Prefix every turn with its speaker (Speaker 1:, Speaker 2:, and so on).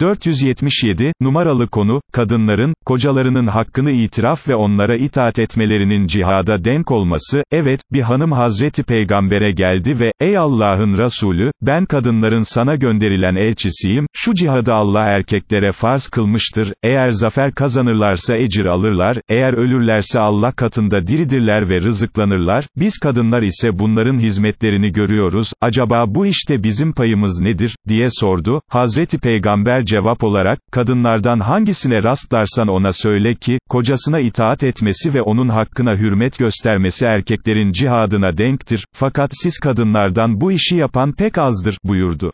Speaker 1: 477, numaralı konu, kadınların, kocalarının hakkını itiraf ve onlara itaat etmelerinin cihada denk olması, evet, bir hanım Hazreti Peygamber'e geldi ve, ey Allah'ın Resulü, ben kadınların sana gönderilen elçisiyim, şu cihadı Allah erkeklere farz kılmıştır, eğer zafer kazanırlarsa ecir alırlar, eğer ölürlerse Allah katında diridirler ve rızıklanırlar, biz kadınlar ise bunların hizmetlerini görüyoruz, acaba bu işte bizim payımız nedir, diye sordu, Hazreti Peygamber cevap olarak, kadınlardan hangisine rastlarsan ona söyle ki, kocasına itaat etmesi ve onun hakkına hürmet göstermesi erkeklerin cihadına denktir, fakat siz kadınlardan bu işi yapan pek azdır, buyurdu.